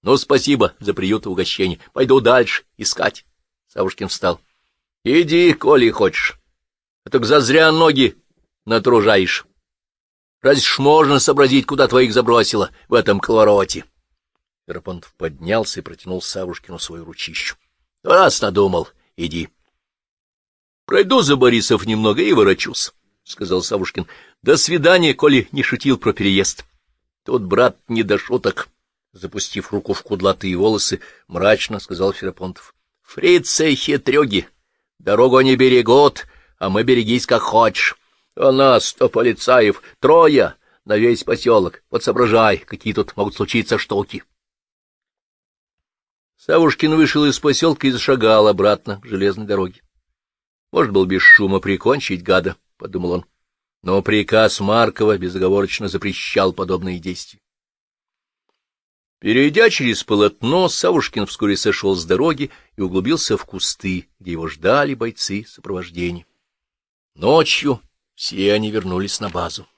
— Ну, спасибо за приют и угощение. Пойду дальше искать. Савушкин встал. — Иди, коли хочешь. А так зазря ноги натружаешь. Разве ж можно сообразить, куда твоих забросило в этом колороте? Ферапонтов поднялся и протянул Савушкину свою ручищу. — Раз надумал, иди. — Пройду за Борисов немного и ворочусь, — сказал Савушкин. — До свидания, коли не шутил про переезд. Тут, брат, не до шуток. Запустив руку в кудлатые волосы, мрачно сказал Ферапонтов. — Фрицы хитрюги, дорогу они берегут, а мы берегись как хочешь. А нас-то полицаев трое на весь поселок. Вот соображай, какие тут могут случиться штуки. Савушкин вышел из поселка и зашагал обратно к железной дороге. Может, был без шума прикончить гада, — подумал он. Но приказ Маркова безоговорочно запрещал подобные действия. Перейдя через полотно, Савушкин вскоре сошел с дороги и углубился в кусты, где его ждали бойцы сопровождения. Ночью все они вернулись на базу.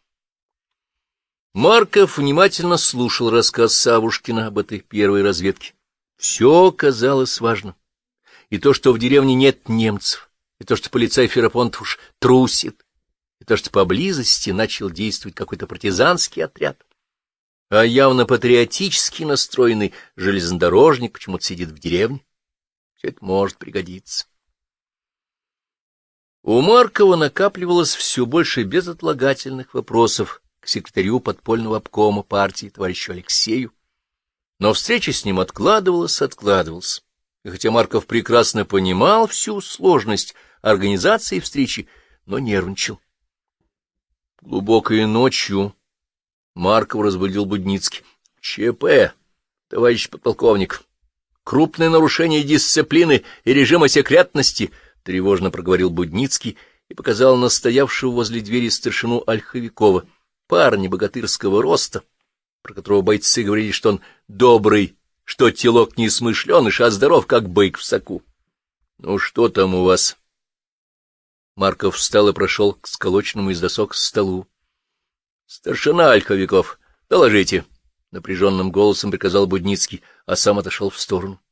Марков внимательно слушал рассказ Савушкина об этой первой разведке. Все казалось важным. И то, что в деревне нет немцев, и то, что полицай Ферапонтов уж трусит, и то, что поблизости начал действовать какой-то партизанский отряд а явно патриотически настроенный железнодорожник почему-то сидит в деревне. Все это может пригодиться. У Маркова накапливалось все больше безотлагательных вопросов к секретарю подпольного обкома партии товарищу Алексею, но встреча с ним откладывалась, откладывалась. И хотя Марков прекрасно понимал всю сложность организации встречи, но нервничал. Глубокой ночью Марков разбудил Будницкий. — ЧП, товарищ подполковник. Крупное нарушение дисциплины и режима секретности, — тревожно проговорил Будницкий и показал настоявшего возле двери старшину Ольховикова, парня богатырского роста, про которого бойцы говорили, что он добрый, что телок не смышленыш, а здоров, как бык в соку. — Ну, что там у вас? Марков встал и прошел к сколоченному из досок столу. Старшина Ольховиков, доложите, — напряженным голосом приказал Будницкий, а сам отошел в сторону.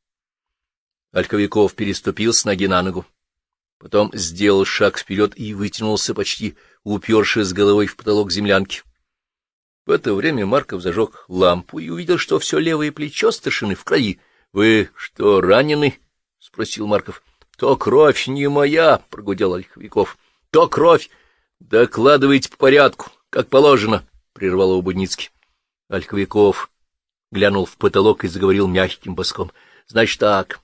Ольховиков переступил с ноги на ногу. Потом сделал шаг вперед и вытянулся, почти упершись головой в потолок землянки. В это время Марков зажег лампу и увидел, что все левое плечо старшины в крови. — Вы что, ранены? — спросил Марков. — То кровь не моя, — прогудел Ольховиков. — То кровь. Докладывайте по порядку. — Как положено, — прервал его Будницкий. Ольховиков глянул в потолок и заговорил мягким боском. — Значит так,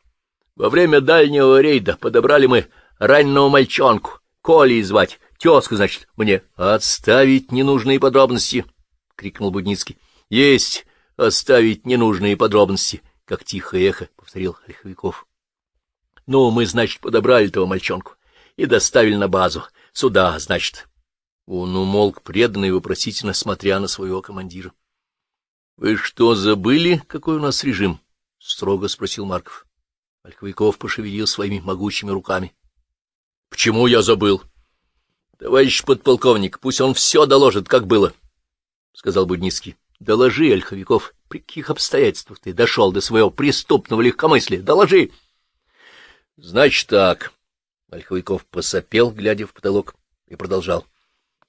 во время дальнего рейда подобрали мы раненого мальчонку, Колей звать, тезку, значит, мне. — Отставить ненужные подробности, — крикнул Будницкий. — Есть оставить ненужные подробности, — как тихое эхо повторил Ольховиков. — Ну, мы, значит, подобрали того мальчонку и доставили на базу. Сюда, значит. Он умолк преданно и вопросительно, смотря на своего командира. — Вы что, забыли, какой у нас режим? — строго спросил Марков. Ольховиков пошевелил своими могучими руками. — Почему я забыл? — Товарищ подполковник, пусть он все доложит, как было, — сказал Будницкий. — Доложи, Ольховиков, при каких обстоятельствах ты дошел до своего преступного легкомыслия. Доложи! — Значит так. Ольховиков посопел, глядя в потолок, и продолжал. —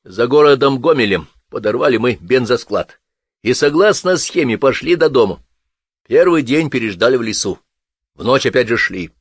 за городом Гомелем подорвали мы бензосклад и, согласно схеме, пошли до дома. Первый день переждали в лесу. В ночь опять же шли.